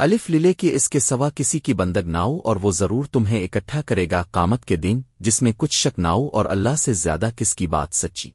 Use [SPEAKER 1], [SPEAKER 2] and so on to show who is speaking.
[SPEAKER 1] الف للے کہ اس کے سوا کسی کی بندگ ناؤ اور وہ ضرور تمہیں اکٹھا کرے گا قامت کے دن، جس میں کچھ شک ناؤ اور اللہ سے زیادہ کس کی بات سچی۔